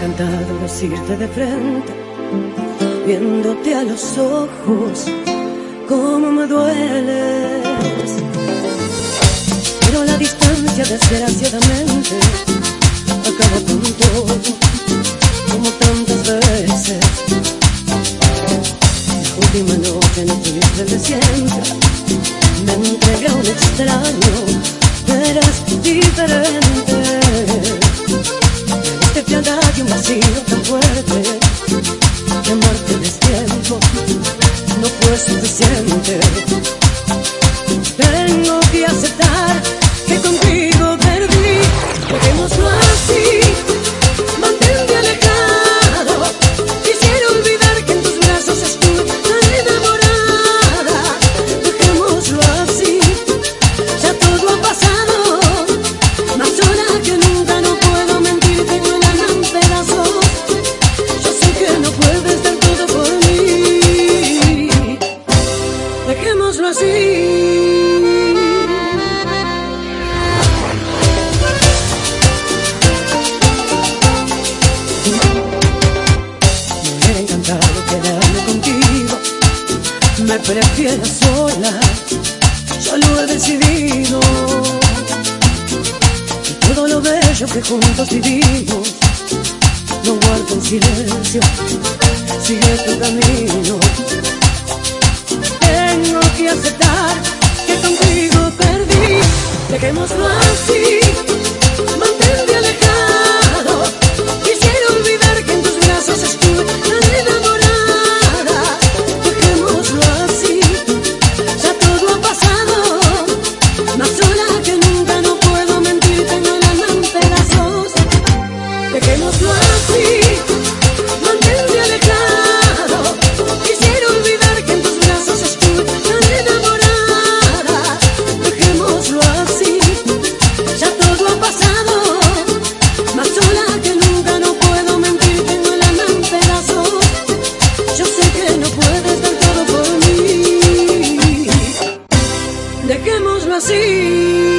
encantado decirte de frente, viéndote a los ojos, cómo me dueles. Pero la distancia desgraciadamente acaba con todo, como tantas veces. La última noche no tuviste de siempre, me entregué un extraño, eras diferente. Vacío tan fuerte, que amarte tiempo no fue suficiente. Tengo que Dejémoslo así. Me prefiero sola, yo lo he decidido. Y todo lo bello que juntos vivimos, lo guardo en silencio. Sigue tu camino. Dejémoslo así. see.